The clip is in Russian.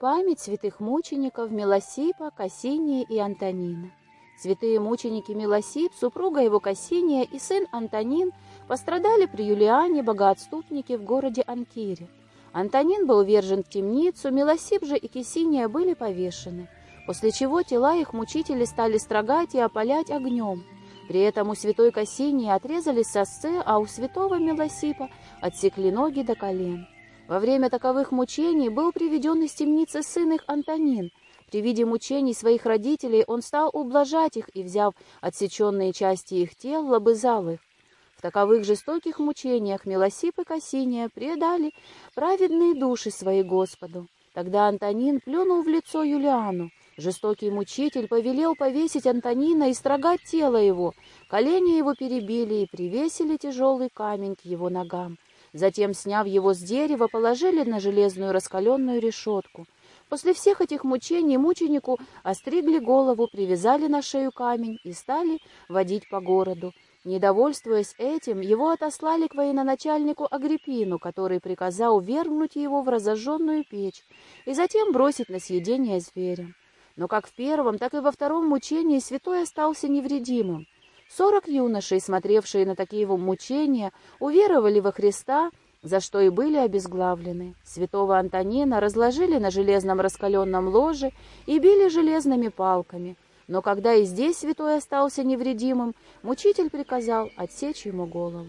Память святых мучеников Милосипа, Кассиния и Антонина. Святые мученики Милосип, супруга его Кассиния и сын Антонин пострадали при Юлиане богоотступнике в городе Анкире. Антонин был вержен в темницу, Милосип же и Кассиния были повешены, после чего тела их мучители стали строгать и опалять огнем. При этом у святой Кассинии отрезали сосцы, а у святого Милосипа отсекли ноги до колен. Во время таковых мучений был приведен из темницы сын их Антонин. При виде мучений своих родителей он стал ублажать их и, взяв отсеченные части их тел, лобызал их. В таковых жестоких мучениях Милосип и Кассиния предали праведные души свои Господу. Тогда Антонин плюнул в лицо Юлиану. Жестокий мучитель повелел повесить Антонина и строгать тело его. Колени его перебили и привесили тяжелый камень к его ногам. Затем, сняв его с дерева, положили на железную раскаленную решетку. После всех этих мучений мученику остригли голову, привязали на шею камень и стали водить по городу. Недовольствуясь этим, его отослали к военачальнику Агриппину, который приказал вергнуть его в разожженную печь и затем бросить на съедение зверям. Но как в первом, так и во втором мучении святой остался невредимым. Сорок юношей, смотревшие на такие его мучения, уверовали во Христа, за что и были обезглавлены. Святого Антонина разложили на железном раскаленном ложе и били железными палками. Но когда и здесь святой остался невредимым, мучитель приказал отсечь ему голову.